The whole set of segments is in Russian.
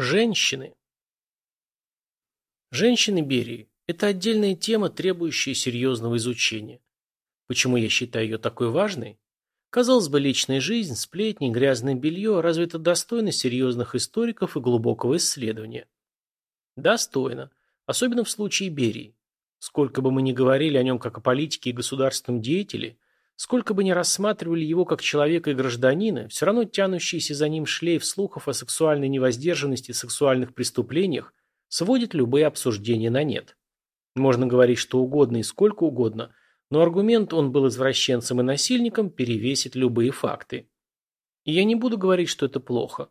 Женщины. Женщины Берии – это отдельная тема, требующая серьезного изучения. Почему я считаю ее такой важной? Казалось бы, личная жизнь, сплетни, грязное белье – разве это достойно серьезных историков и глубокого исследования? Достойно. Особенно в случае Берии. Сколько бы мы ни говорили о нем как о политике и государственном деятеле – Сколько бы ни рассматривали его как человека и гражданина, все равно тянущийся за ним шлейф слухов о сексуальной невоздержанности и сексуальных преступлениях сводит любые обсуждения на нет. Можно говорить что угодно и сколько угодно, но аргумент «он был извращенцем и насильником» перевесит любые факты. И я не буду говорить, что это плохо.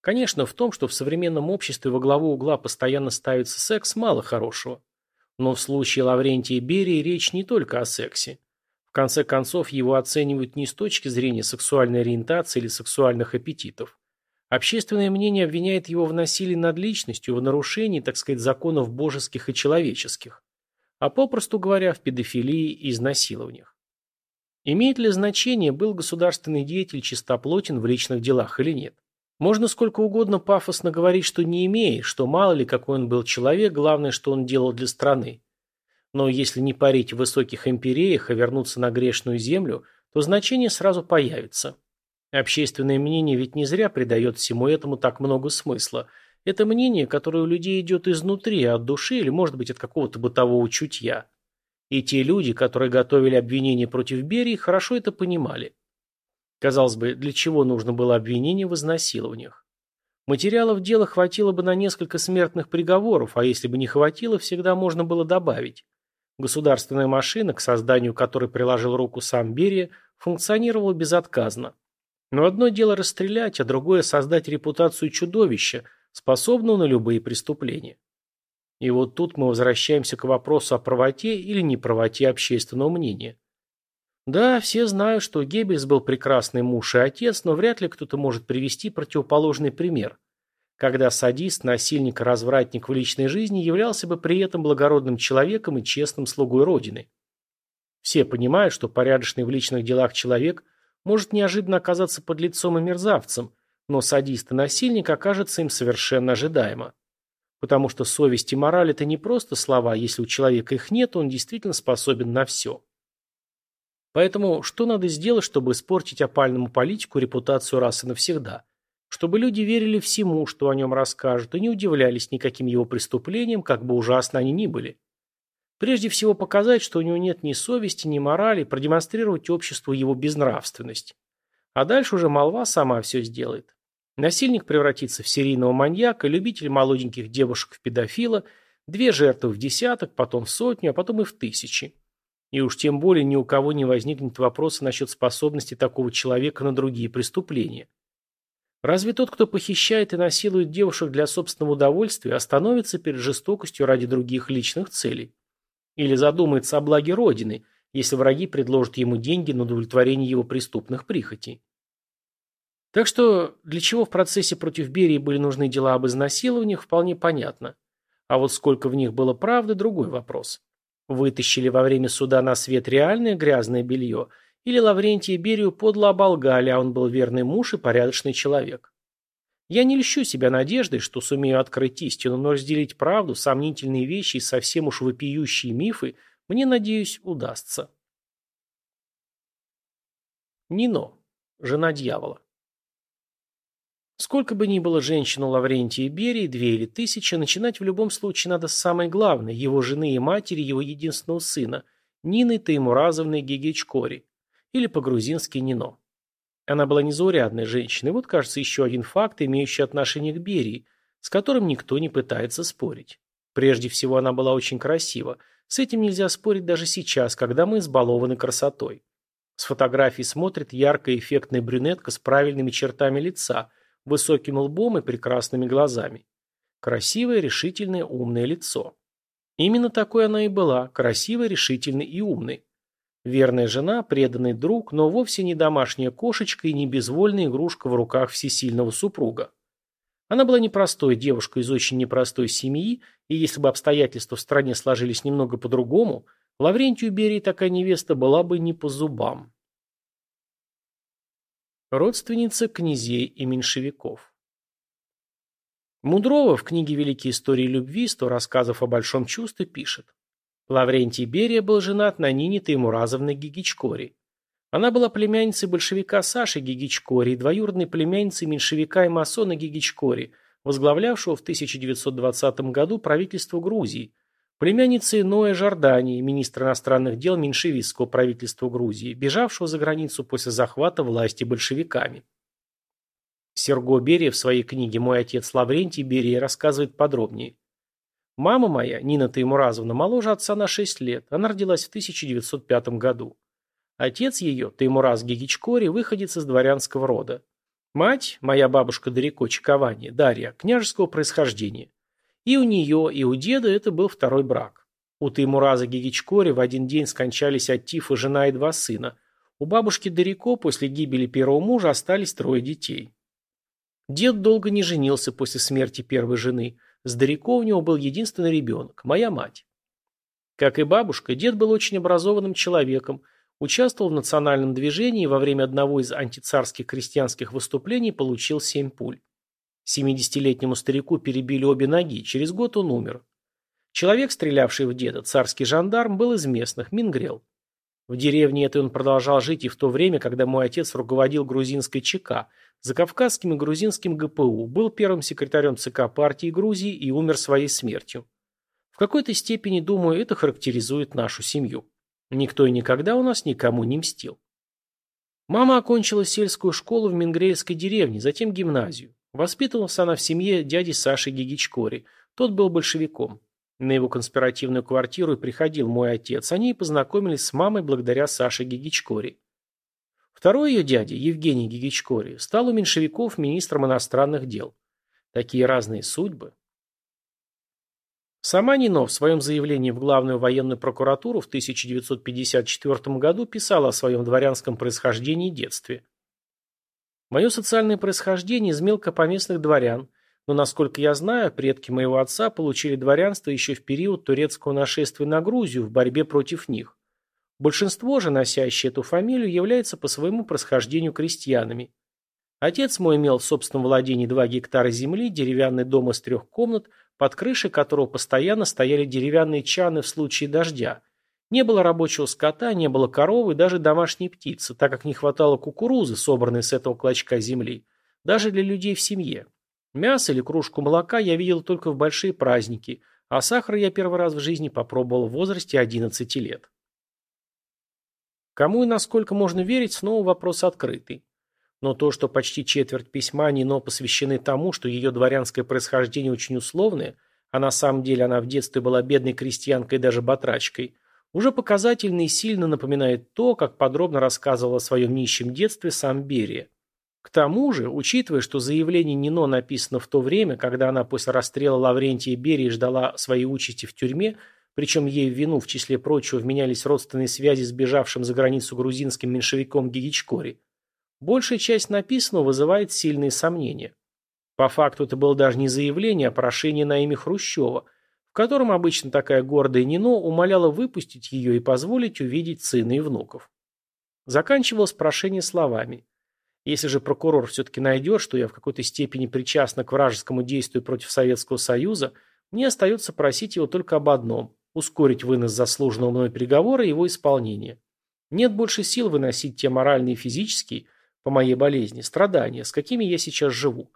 Конечно, в том, что в современном обществе во главу угла постоянно ставится секс, мало хорошего. Но в случае Лаврентия Берии речь не только о сексе. Конце концов, его оценивают не с точки зрения сексуальной ориентации или сексуальных аппетитов. Общественное мнение обвиняет его в насилии над личностью, в нарушении, так сказать, законов божеских и человеческих, а попросту говоря, в педофилии и изнасилованиях. Имеет ли значение, был государственный деятель чистоплотен в личных делах или нет? Можно сколько угодно пафосно говорить, что не имеет, что мало ли какой он был человек, главное, что он делал для страны. Но если не парить в высоких империях, а вернуться на грешную землю, то значение сразу появится. Общественное мнение ведь не зря придает всему этому так много смысла. Это мнение, которое у людей идет изнутри, от души или, может быть, от какого-то бытового чутья. И те люди, которые готовили обвинение против Берии, хорошо это понимали. Казалось бы, для чего нужно было обвинение в изнасилованиях? Материалов дела хватило бы на несколько смертных приговоров, а если бы не хватило, всегда можно было добавить. Государственная машина, к созданию которой приложил руку сам Берия, функционировала безотказно. Но одно дело расстрелять, а другое создать репутацию чудовища, способного на любые преступления. И вот тут мы возвращаемся к вопросу о правоте или неправоте общественного мнения. Да, все знают, что Геббельс был прекрасный муж и отец, но вряд ли кто-то может привести противоположный пример когда садист, насильник, развратник в личной жизни являлся бы при этом благородным человеком и честным слугой Родины. Все понимают, что порядочный в личных делах человек может неожиданно оказаться под лицом и мерзавцем, но садист и насильник окажется им совершенно ожидаемо. Потому что совесть и мораль – это не просто слова, если у человека их нет, он действительно способен на все. Поэтому что надо сделать, чтобы испортить опальному политику репутацию раз и навсегда? Чтобы люди верили всему, что о нем расскажут, и не удивлялись никаким его преступлениям, как бы ужасно они ни были. Прежде всего показать, что у него нет ни совести, ни морали, продемонстрировать обществу его безнравственность. А дальше уже молва сама все сделает. Насильник превратится в серийного маньяка, любитель молоденьких девушек в педофила, две жертвы в десяток, потом в сотню, а потом и в тысячи. И уж тем более ни у кого не возникнет вопроса насчет способности такого человека на другие преступления. Разве тот, кто похищает и насилует девушек для собственного удовольствия, остановится перед жестокостью ради других личных целей? Или задумается о благе Родины, если враги предложат ему деньги на удовлетворение его преступных прихотей? Так что, для чего в процессе против Берии были нужны дела об изнасилованиях, вполне понятно. А вот сколько в них было правды – другой вопрос. Вытащили во время суда на свет реальное грязное белье – или Лаврентия Берию подло оболгали, а он был верный муж и порядочный человек. Я не льщу себя надеждой, что сумею открыть истину, но разделить правду, сомнительные вещи и совсем уж вопиющие мифы мне, надеюсь, удастся. Нино. Жена дьявола. Сколько бы ни было женщин у Лаврентия Берии, две или тысячи, начинать в любом случае надо с самой главной, его жены и матери, его единственного сына, Нины Таймуразовны Гегечкори или по-грузински Нино. Она была незаурядной женщиной, вот, кажется, еще один факт, имеющий отношение к Берии, с которым никто не пытается спорить. Прежде всего, она была очень красива. С этим нельзя спорить даже сейчас, когда мы избалованы красотой. С фотографий смотрит яркая эффектная брюнетка с правильными чертами лица, высоким лбом и прекрасными глазами. Красивое, решительное, умное лицо. Именно такой она и была, красивой, решительной и умной. Верная жена, преданный друг, но вовсе не домашняя кошечка и не безвольная игрушка в руках всесильного супруга. Она была непростой девушкой из очень непростой семьи, и если бы обстоятельства в стране сложились немного по-другому, Лаврентию Берии такая невеста была бы не по зубам. Родственница князей и меньшевиков Мудрова в книге «Великие истории любви. Сто рассказов о большом чувстве» пишет. Лаврентий Берия был женат на Нине Таймуразовне Гигичкори. Она была племянницей большевика Саши Гигичкори и двоюродной племянницей меньшевика и масона Гигичкори, возглавлявшего в 1920 году правительство Грузии, племянницей Ноя Жордании, министра иностранных дел меньшевистского правительства Грузии, бежавшего за границу после захвата власти большевиками. Серго Берия в своей книге «Мой отец Лаврентий Берия» рассказывает подробнее. Мама моя, Нина Таймуразовна, моложе отца на 6 лет. Она родилась в 1905 году. Отец ее, Таймураз Гигичкори, выходец из дворянского рода. Мать, моя бабушка Дарико Чиковани, Дарья, княжеского происхождения. И у нее, и у деда это был второй брак. У Таймураза Гигичкори в один день скончались от тифа жена и два сына. У бабушки Дарико после гибели первого мужа остались трое детей. Дед долго не женился после смерти первой жены. С Дарико у него был единственный ребенок – моя мать. Как и бабушка, дед был очень образованным человеком – Участвовал в национальном движении и во время одного из антицарских крестьянских выступлений получил семь пуль. 70-летнему старику перебили обе ноги, через год он умер. Человек, стрелявший в деда, царский жандарм, был из местных, Мингрел. В деревне этой он продолжал жить и в то время, когда мой отец руководил грузинской ЧК, закавказским и грузинским ГПУ, был первым секретарем ЦК партии Грузии и умер своей смертью. В какой-то степени, думаю, это характеризует нашу семью. Никто и никогда у нас никому не мстил. Мама окончила сельскую школу в Мингрельской деревне, затем гимназию. Воспитывалась она в семье дяди Саши Гигичкори. Тот был большевиком. На его конспиративную квартиру приходил мой отец. Они и познакомились с мамой благодаря Саше Гигичкори. Второй ее дядя, Евгений Гигичкори, стал у меньшевиков министром иностранных дел. Такие разные судьбы. Сама Нино в своем заявлении в Главную военную прокуратуру в 1954 году писала о своем дворянском происхождении и детстве. Мое социальное происхождение из мелкопоместных дворян, но, насколько я знаю, предки моего отца получили дворянство еще в период турецкого нашествия на Грузию в борьбе против них. Большинство же, носящие эту фамилию, является по своему происхождению крестьянами. Отец мой имел в собственном владении 2 гектара земли, деревянный дом из трех комнат, под крышей которого постоянно стояли деревянные чаны в случае дождя. Не было рабочего скота, не было коровы, даже домашней птицы, так как не хватало кукурузы, собранной с этого клочка земли, даже для людей в семье. Мясо или кружку молока я видел только в большие праздники, а сахар я первый раз в жизни попробовал в возрасте 11 лет. Кому и насколько можно верить, снова вопрос открытый. Но то, что почти четверть письма Нино посвящены тому, что ее дворянское происхождение очень условное, а на самом деле она в детстве была бедной крестьянкой даже батрачкой, уже показательно и сильно напоминает то, как подробно рассказывал о своем нищем детстве сам Берия. К тому же, учитывая, что заявление Нино написано в то время, когда она после расстрела Лаврентия Берии ждала своей участи в тюрьме, причем ей в вину, в числе прочего, вменялись родственные связи с бежавшим за границу грузинским меньшевиком Гигичкори, Большая часть написанного вызывает сильные сомнения. По факту это было даже не заявление, а прошение на имя Хрущева, в котором обычно такая гордая Нино умоляла выпустить ее и позволить увидеть сына и внуков. Заканчивалось прошение словами. Если же прокурор все-таки найдет, что я в какой-то степени причастна к вражескому действию против Советского Союза, мне остается просить его только об одном – ускорить вынос заслуженного мной приговора и его исполнение. Нет больше сил выносить те моральные и физические – по моей болезни, страдания, с какими я сейчас живу.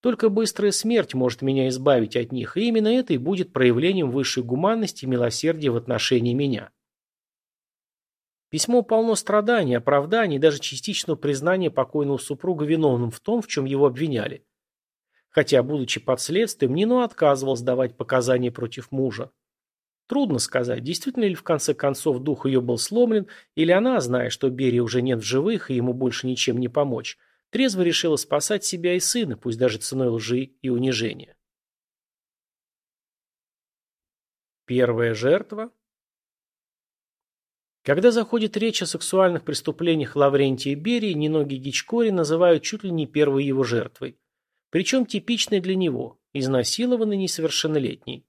Только быстрая смерть может меня избавить от них, и именно это и будет проявлением высшей гуманности и милосердия в отношении меня. Письмо полно страданий, оправданий даже частичного признания покойного супруга виновным в том, в чем его обвиняли. Хотя, будучи под следствием, Нино отказывал сдавать показания против мужа. Трудно сказать, действительно ли в конце концов дух ее был сломлен, или она, зная, что Берия уже нет в живых и ему больше ничем не помочь, трезво решила спасать себя и сына, пусть даже ценой лжи и унижения. Первая жертва Когда заходит речь о сексуальных преступлениях Лаврентия Берии, Ниноги Гичкори называют чуть ли не первой его жертвой. Причем типичной для него – изнасилованный несовершеннолетний.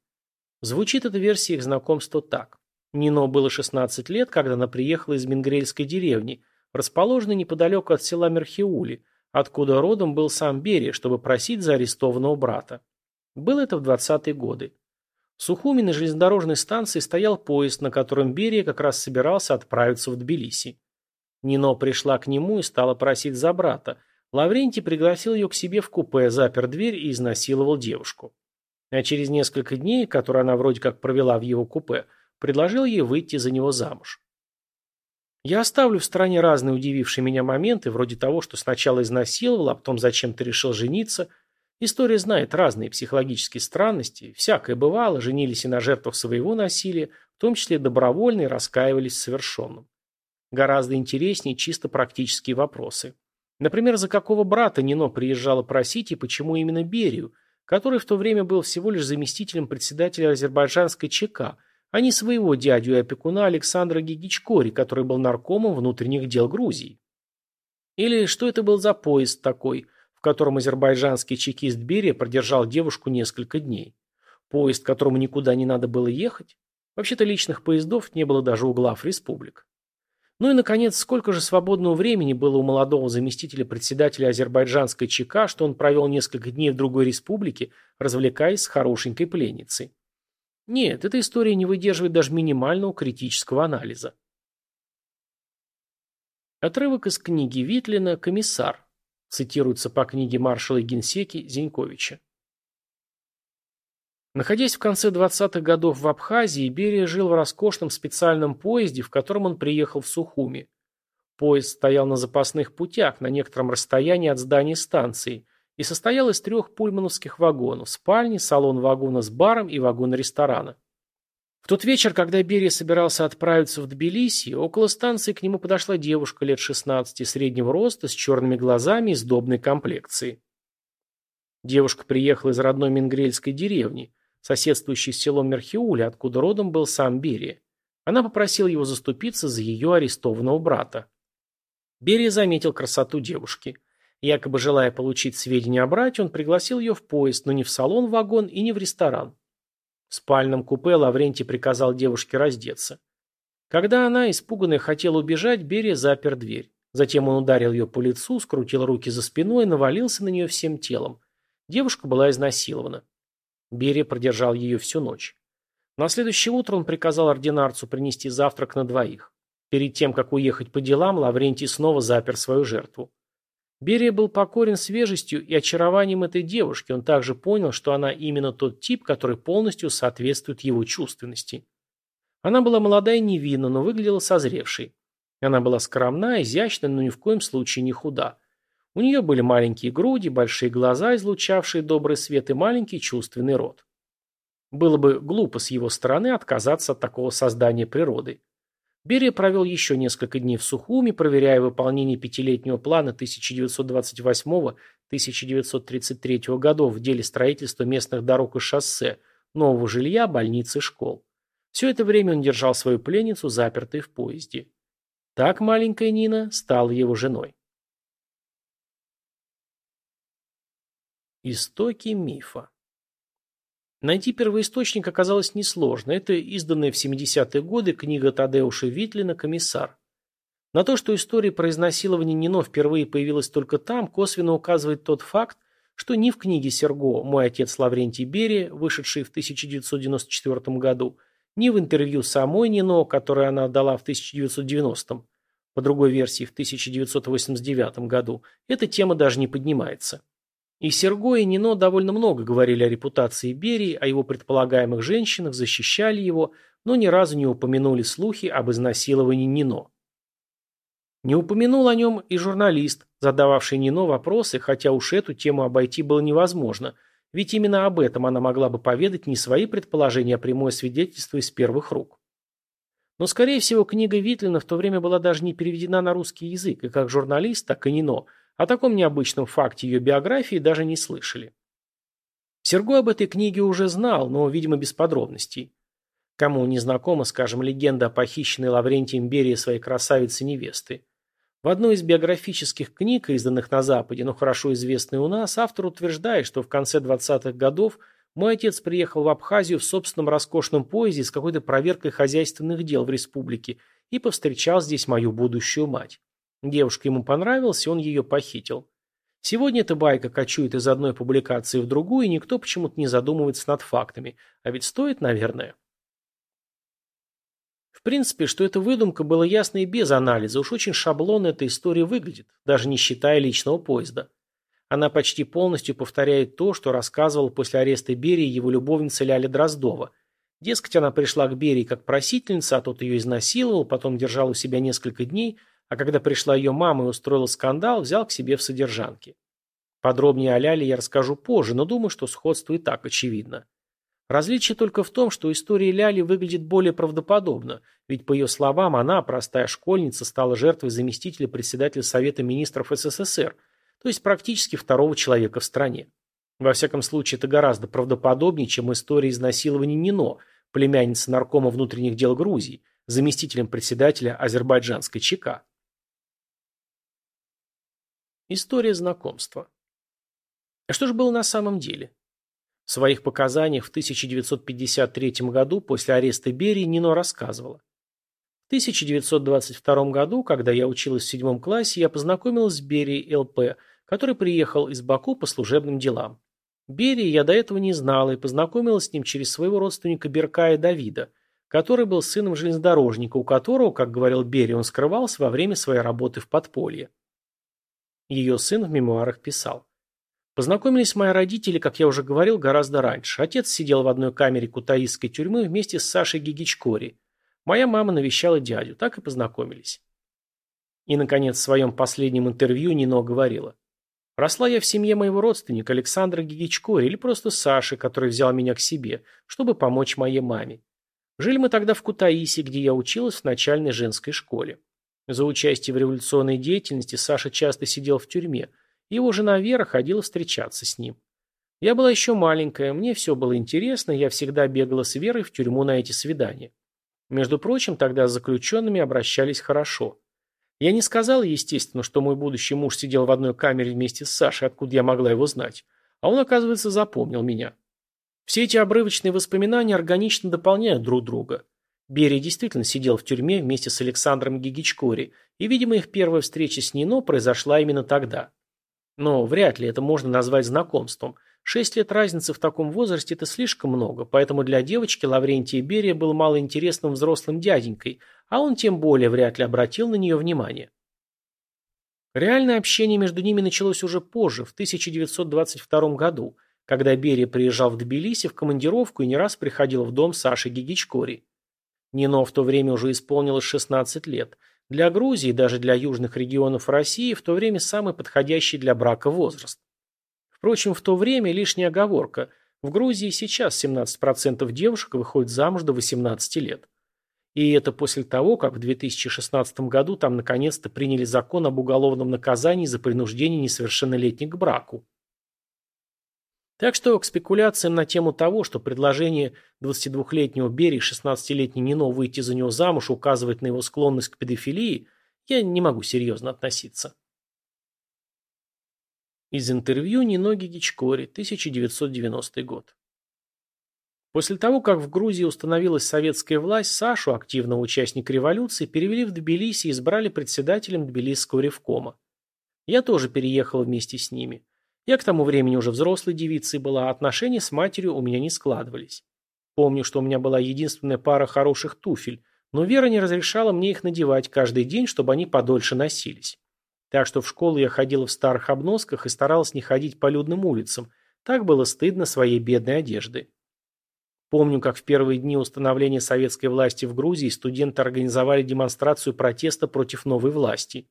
Звучит эта версия их знакомства так. Нино было 16 лет, когда она приехала из Мингрельской деревни, расположенной неподалеку от села Мерхиули, откуда родом был сам Берия, чтобы просить за арестованного брата. Было это в 20-е годы. В Сухуми на железнодорожной станции стоял поезд, на котором Берия как раз собирался отправиться в Тбилиси. Нино пришла к нему и стала просить за брата. Лаврентий пригласил ее к себе в купе, запер дверь и изнасиловал девушку. А через несколько дней, которые она вроде как провела в его купе, предложил ей выйти за него замуж. Я оставлю в стороне разные удивившие меня моменты, вроде того, что сначала изнасиловал, а потом зачем-то решил жениться. История знает разные психологические странности, всякое бывало, женились и на жертвах своего насилия, в том числе добровольно и раскаивались в совершенном. Гораздо интереснее чисто практические вопросы. Например, за какого брата Нино приезжала просить и почему именно Берию, который в то время был всего лишь заместителем председателя азербайджанской ЧК – а не своего дядю и опекуна Александра Гигичкори, который был наркомом внутренних дел Грузии. Или что это был за поезд такой, котором азербайджанский чекист Берия продержал девушку несколько дней? Поезд, которому никуда не надо было ехать? Вообще-то личных поездов не было даже у глав республик. Ну и, наконец, сколько же свободного времени было у молодого заместителя председателя азербайджанской ЧК, что он провел несколько дней в другой республике, развлекаясь с хорошенькой пленницей. Нет, эта история не выдерживает даже минимального критического анализа. Отрывок из книги Витлина «Комиссар» цитируется по книге маршала Генсеки Зиньковича. Находясь в конце 20-х годов в Абхазии, Берия жил в роскошном специальном поезде, в котором он приехал в Сухуми. Поезд стоял на запасных путях на некотором расстоянии от здания станции, и состоял из трех пульмановских вагонов – спальни, салон вагона с баром и вагон ресторана. В тот вечер, когда Берия собирался отправиться в Тбилиси, около станции к нему подошла девушка лет 16 среднего роста, с черными глазами и сдобной комплекцией. Девушка приехала из родной Мингрельской деревни, соседствующей с селом Мерхиуля, откуда родом был сам Берия. Она попросила его заступиться за ее арестованного брата. Берия заметил красоту девушки – Якобы желая получить сведения о брате, он пригласил ее в поезд, но не в салон-вагон и не в ресторан. В спальном купе Лаврентий приказал девушке раздеться. Когда она, испуганная, хотела убежать, Берия запер дверь. Затем он ударил ее по лицу, скрутил руки за спиной и навалился на нее всем телом. Девушка была изнасилована. Берия продержал ее всю ночь. На следующее утро он приказал ординарцу принести завтрак на двоих. Перед тем, как уехать по делам, Лаврентий снова запер свою жертву. Берия был покорен свежестью и очарованием этой девушки. Он также понял, что она именно тот тип, который полностью соответствует его чувственности. Она была молода и невинна, но выглядела созревшей. Она была скромна, изящна, но ни в коем случае не худа. У нее были маленькие груди, большие глаза, излучавшие добрый свет, и маленький чувственный рот. Было бы глупо с его стороны отказаться от такого создания природы. Берия провел еще несколько дней в Сухуми, проверяя выполнение пятилетнего плана 1928-1933 годов в деле строительства местных дорог и шоссе, нового жилья, больниц и школ. Все это время он держал свою пленницу, запертой в поезде. Так маленькая Нина стала его женой. Истоки мифа Найти первоисточник оказалось несложно. Это изданная в 70-е годы книга Тадеуша Витлина «Комиссар». На то, что история про изнасилование Нино впервые появилась только там, косвенно указывает тот факт, что ни в книге Серго «Мой отец Лаврентий Берия», вышедшей в 1994 году, ни в интервью самой Нино, которое она дала в 1990 по другой версии в 1989 году, эта тема даже не поднимается. И Серго, и Нино довольно много говорили о репутации Берии, о его предполагаемых женщинах, защищали его, но ни разу не упомянули слухи об изнасиловании Нино. Не упомянул о нем и журналист, задававший Нино вопросы, хотя уж эту тему обойти было невозможно, ведь именно об этом она могла бы поведать не свои предположения, а прямое свидетельство из первых рук. Но, скорее всего, книга Витлина в то время была даже не переведена на русский язык, и как журналист, так и Нино – о таком необычном факте ее биографии даже не слышали. Серго об этой книге уже знал, но, видимо, без подробностей. Кому не знакома, скажем, легенда о похищенной Лаврентием Берии своей красавицы-невесты. В одной из биографических книг, изданных на Западе, но хорошо известной у нас, автор утверждает, что в конце 20-х годов мой отец приехал в Абхазию в собственном роскошном поезде с какой-то проверкой хозяйственных дел в республике и повстречал здесь мою будущую мать. Девушка ему понравилась, и он ее похитил. Сегодня эта байка кочует из одной публикации в другую, и никто почему-то не задумывается над фактами. А ведь стоит, наверное. В принципе, что это выдумка, было ясно и без анализа. Уж очень шаблонно эта история выглядит, даже не считая личного поезда. Она почти полностью повторяет то, что рассказывал после ареста Берии его любовница Ляля Дроздова. Дескать, она пришла к Берии как просительница, а тот ее изнасиловал, потом держал у себя несколько дней, а когда пришла ее мама и устроила скандал, взял к себе в содержанки. Подробнее о Ляле я расскажу позже, но думаю, что сходство и так очевидно. Различие только в том, что история Ляли выглядит более правдоподобно, ведь, по ее словам, она, простая школьница, стала жертвой заместителя председателя Совета министров СССР, то есть практически второго человека в стране. Во всяком случае, это гораздо правдоподобнее, чем история изнасилования Нино, племянницы наркома внутренних дел Грузии, заместителем председателя азербайджанской ЧК. История знакомства. А что же было на самом деле? В своих показаниях в 1953 году после ареста Берии Нино рассказывала. В 1922 году, когда я училась в седьмом классе, я познакомилась с Берией ЛП, который приехал из Баку по служебным делам. Берии я до этого не знала и познакомилась с ним через своего родственника Беркая Давида, который был сыном железнодорожника, у которого, как говорил Берия, он скрывался во время своей работы в подполье. Ее сын в мемуарах писал. Познакомились мои родители, как я уже говорил, гораздо раньше. Отец сидел в одной камере кутаистской тюрьмы вместе с Сашей Гигичкори. Моя мама навещала дядю, так и познакомились. И, наконец, в своем последнем интервью Нино говорила. Росла я в семье моего родственника Александра Гигичкори или просто Саши, который взял меня к себе, чтобы помочь моей маме. Жили мы тогда в Кутаиси, где я училась в начальной женской школе. За участие в революционной деятельности Саша часто сидел в тюрьме – его жена Вера ходила встречаться с ним. Я была еще маленькая, мне все было интересно, я всегда бегала с Верой в тюрьму на эти свидания. Между прочим, тогда с заключенными обращались хорошо. Я не сказала, естественно, что мой будущий муж сидел в одной камере вместе с Сашей, откуда я могла его знать. А он, оказывается, запомнил меня. Все эти обрывочные воспоминания органично дополняют друг друга. Берия действительно сидел в тюрьме вместе с Александром Гигичкори, и, видимо, их первая встреча с Нино произошла именно тогда. Но вряд ли это можно назвать знакомством. Шесть лет разницы в таком возрасте – это слишком много, поэтому для девочки Лаврентия Берия был малоинтересным взрослым дяденькой, а он тем более вряд ли обратил на нее внимание. Реальное общение между ними началось уже позже, в 1922 году, когда Берия приезжал в Тбилиси в командировку и не раз приходил в дом Саши Гигичкори. Нино в то время уже исполнилось 16 лет – для Грузии, даже для южных регионов России, в то время самый подходящий для брака возраст. Впрочем, в то время лишняя оговорка. В Грузии сейчас 17% девушек выходят замуж до 18 лет. И это после того, как в 2016 году там наконец-то приняли закон об уголовном наказании за принуждение несовершеннолетних к браку. Так что к спекуляциям на тему того, что предложение 22-летнего Берии 16-летней Нино выйти за него замуж указывает на его склонность к педофилии, я не могу серьезно относиться. Из интервью Нино Гигичкори, 1990 год. После того, как в Грузии установилась советская власть, Сашу, активного участника революции, перевели в Тбилиси и избрали председателем Тбилисского ревкома. Я тоже переехал вместе с ними. Я к тому времени уже взрослой девицей была, а отношения с матерью у меня не складывались. Помню, что у меня была единственная пара хороших туфель, но Вера не разрешала мне их надевать каждый день, чтобы они подольше носились. Так что в школу я ходила в старых обносках и старалась не ходить по людным улицам. Так было стыдно своей бедной одежды. Помню, как в первые дни установления советской власти в Грузии студенты организовали демонстрацию протеста против новой власти.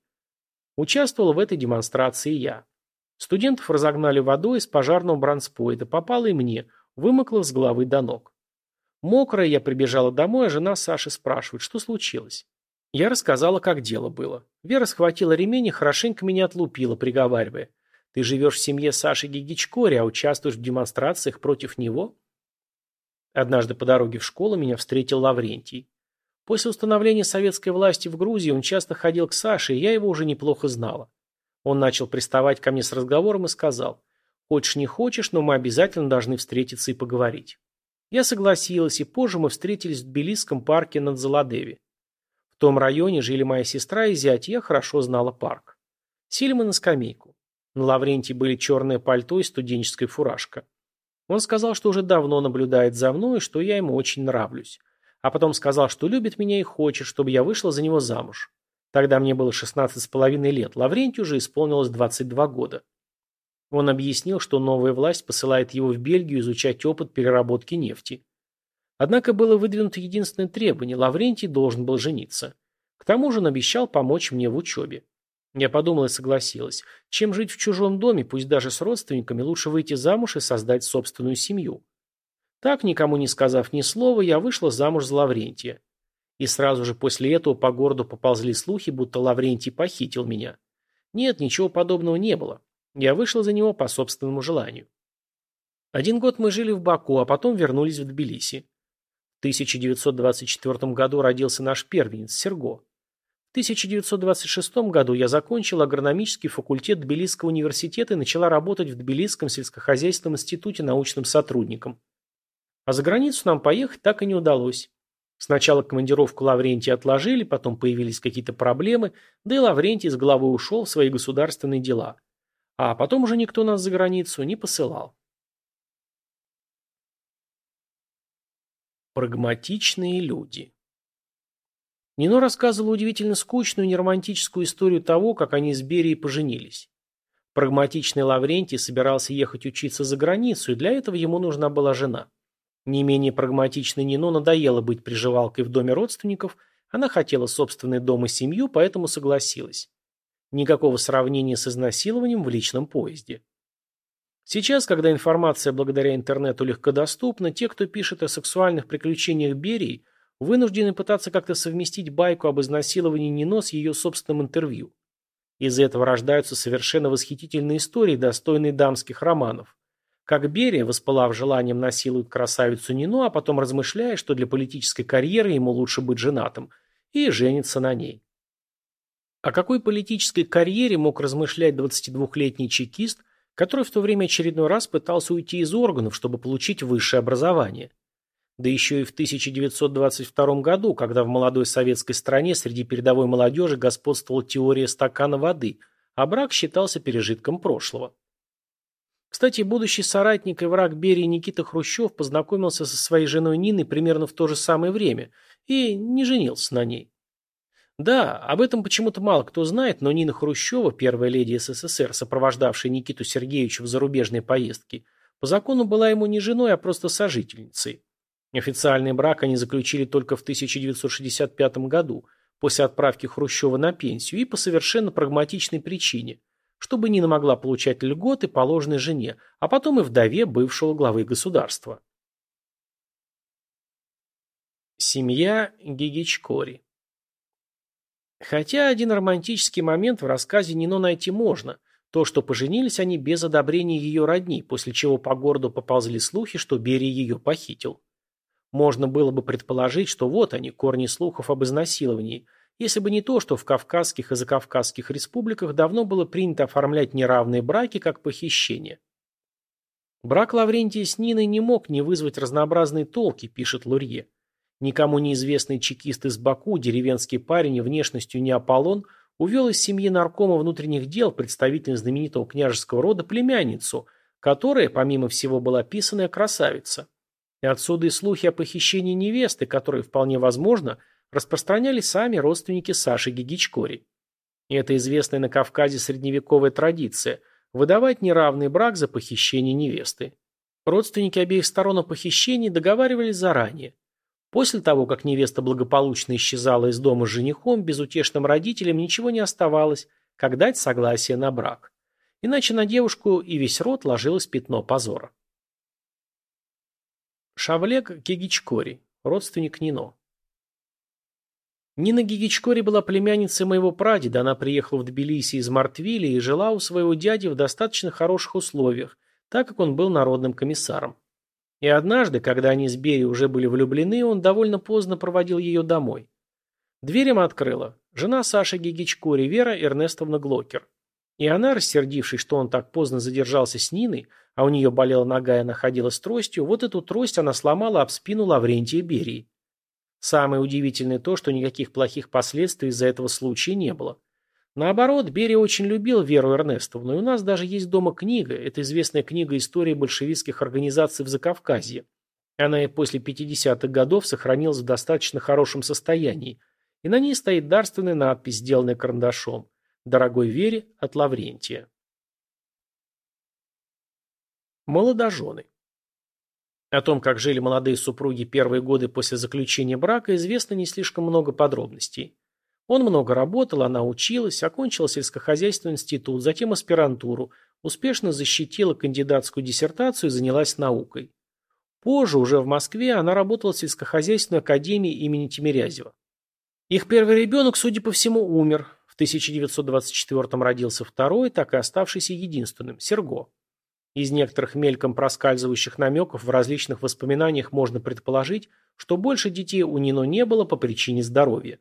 Участвовал в этой демонстрации я. Студентов разогнали водой из пожарного бронспойта, попало и мне, вымокла с головы до ног. Мокрая я прибежала домой, а жена Саши спрашивает, что случилось. Я рассказала, как дело было. Вера схватила ремень и хорошенько меня отлупила, приговаривая. Ты живешь в семье Саши Гигичкори, а участвуешь в демонстрациях против него? Однажды по дороге в школу меня встретил Лаврентий. После установления советской власти в Грузии он часто ходил к Саше, и я его уже неплохо знала. Он начал приставать ко мне с разговором и сказал, «Хочешь не хочешь, но мы обязательно должны встретиться и поговорить». Я согласилась, и позже мы встретились в Тбилисском парке над Заладеви. В том районе жили моя сестра и зять, я хорошо знала парк. Сели мы на скамейку. На Лаврентии были черное пальто и студенческая фуражка. Он сказал, что уже давно наблюдает за мной и что я ему очень нравлюсь. А потом сказал, что любит меня и хочет, чтобы я вышла за него замуж. Тогда мне было 16 с половиной лет, Лаврентию уже исполнилось 22 года. Он объяснил, что новая власть посылает его в Бельгию изучать опыт переработки нефти. Однако было выдвинуто единственное требование – Лаврентий должен был жениться. К тому же он обещал помочь мне в учебе. Я подумала и согласилась. Чем жить в чужом доме, пусть даже с родственниками, лучше выйти замуж и создать собственную семью. Так, никому не сказав ни слова, я вышла замуж за Лаврентия. И сразу же после этого по городу поползли слухи, будто Лаврентий похитил меня. Нет, ничего подобного не было. Я вышла за него по собственному желанию. Один год мы жили в Баку, а потом вернулись в Тбилиси. В 1924 году родился наш первенец Серго. В 1926 году я закончила агрономический факультет Тбилисского университета и начала работать в Тбилисском сельскохозяйственном институте научным сотрудником. А за границу нам поехать так и не удалось. Сначала командировку Лаврентия отложили, потом появились какие-то проблемы, да и Лаврентий с головой ушел в свои государственные дела – а потом уже никто нас за границу не посылал. Прагматичные люди Нино рассказывал удивительно скучную неромантическую историю того, как они с Берией поженились. Прагматичный Лаврентий собирался ехать учиться за границу, и для этого ему нужна была жена. Не менее прагматичной Нино надоело быть приживалкой в доме родственников, она хотела собственный дом и семью, поэтому согласилась. Никакого сравнения с изнасилованием в личном поезде. Сейчас, когда информация благодаря интернету легкодоступна, те, кто пишет о сексуальных приключениях Берии, вынуждены пытаться как-то совместить байку об изнасиловании Нино с ее собственным интервью. Из-за этого рождаются совершенно восхитительные истории, достойные дамских романов. Как Берия, воспылав желанием, насилует красавицу Нино, а потом размышляя, что для политической карьеры ему лучше быть женатым, и женится на ней. О какой политической карьере мог размышлять 22-летний чекист, который в то время очередной раз пытался уйти из органов, чтобы получить высшее образование? Да еще и в 1922 году, когда в молодой советской стране среди передовой молодежи господствовала теория стакана воды, а брак считался пережитком прошлого. Кстати, будущий соратник и враг Берии Никита Хрущев познакомился со своей женой Ниной примерно в то же самое время и не женился на ней. Да, об этом почему-то мало кто знает, но Нина Хрущева, первая леди СССР, сопровождавшая Никиту Сергеевича в зарубежные поездки, по закону была ему не женой, а просто сожительницей. Официальный брак они заключили только в 1965 году, после отправки Хрущева на пенсию, и по совершенно прагматичной причине, чтобы Нина могла получать льготы, положенной жене, а потом и вдове бывшего главы государства. Семья Гигичкори Хотя один романтический момент в рассказе Нино найти можно. То, что поженились они без одобрения ее родни, после чего по городу поползли слухи, что Берия ее похитил. Можно было бы предположить, что вот они, корни слухов об изнасиловании, если бы не то, что в Кавказских и Закавказских республиках давно было принято оформлять неравные браки как похищение. Брак Лаврентия с Ниной не мог не вызвать разнообразные толки, пишет Лурье. Никому неизвестный чекист из Баку, деревенский парень внешностью не Аполлон, увел из семьи наркома внутренних дел представителя знаменитого княжеского рода племянницу, которая, помимо всего, была писаная красавица. И отсюда и слухи о похищении невесты, которые, вполне возможно, распространяли сами родственники Саши Гигичкори. И это известная на Кавказе средневековая традиция – выдавать неравный брак за похищение невесты. Родственники обеих сторон о похищении договаривались заранее. После того, как невеста благополучно исчезала из дома с женихом, безутешным родителям ничего не оставалось, как дать согласие на брак. Иначе на девушку и весь род ложилось пятно позора. Шавлек Гигичкори, родственник Нино. Нина Гигичкори была племянницей моего прадеда, она приехала в Тбилиси из Мартвили и жила у своего дяди в достаточно хороших условиях, так как он был народным комиссаром. И однажды, когда они с Берри уже были влюблены, он довольно поздно проводил ее домой. Дверь им открыла жена Саши Гигичкори, Вера Эрнестовна Глокер. И она, рассердившись, что он так поздно задержался с Ниной, а у нее болела нога и она ходила с тростью, вот эту трость она сломала об спину Лаврентия Берии. Самое удивительное то, что никаких плохих последствий из-за этого случая не было. Наоборот, Берия очень любил Веру Эрнестовну, и у нас даже есть дома книга, это известная книга истории большевистских организаций в Закавказье. Она и после 50-х годов сохранилась в достаточно хорошем состоянии, и на ней стоит дарственная надпись, сделанная карандашом «Дорогой Вере от Лаврентия». Молодожены. О том, как жили молодые супруги первые годы после заключения брака, известно не слишком много подробностей. Он много работал, она училась, окончила сельскохозяйственный институт, затем аспирантуру, успешно защитила кандидатскую диссертацию и занялась наукой. Позже, уже в Москве, она работала в сельскохозяйственной академии имени Тимирязева. Их первый ребенок, судя по всему, умер. В 1924 родился второй, так и оставшийся единственным – Серго. Из некоторых мельком проскальзывающих намеков в различных воспоминаниях можно предположить, что больше детей у Нино не было по причине здоровья.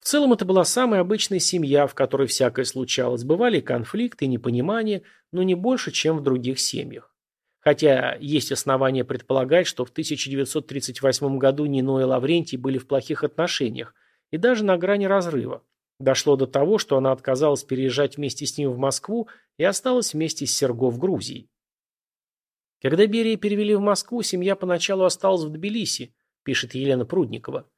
В целом это была самая обычная семья, в которой всякое случалось. Бывали конфликты и непонимания, но не больше, чем в других семьях. Хотя есть основания предполагать, что в 1938 году Нино и Лаврентий были в плохих отношениях и даже на грани разрыва. Дошло до того, что она отказалась переезжать вместе с ним в Москву и осталась вместе с Серго в Грузии. Когда Берия перевели в Москву, семья поначалу осталась в Тбилиси, пишет Елена Прудникова.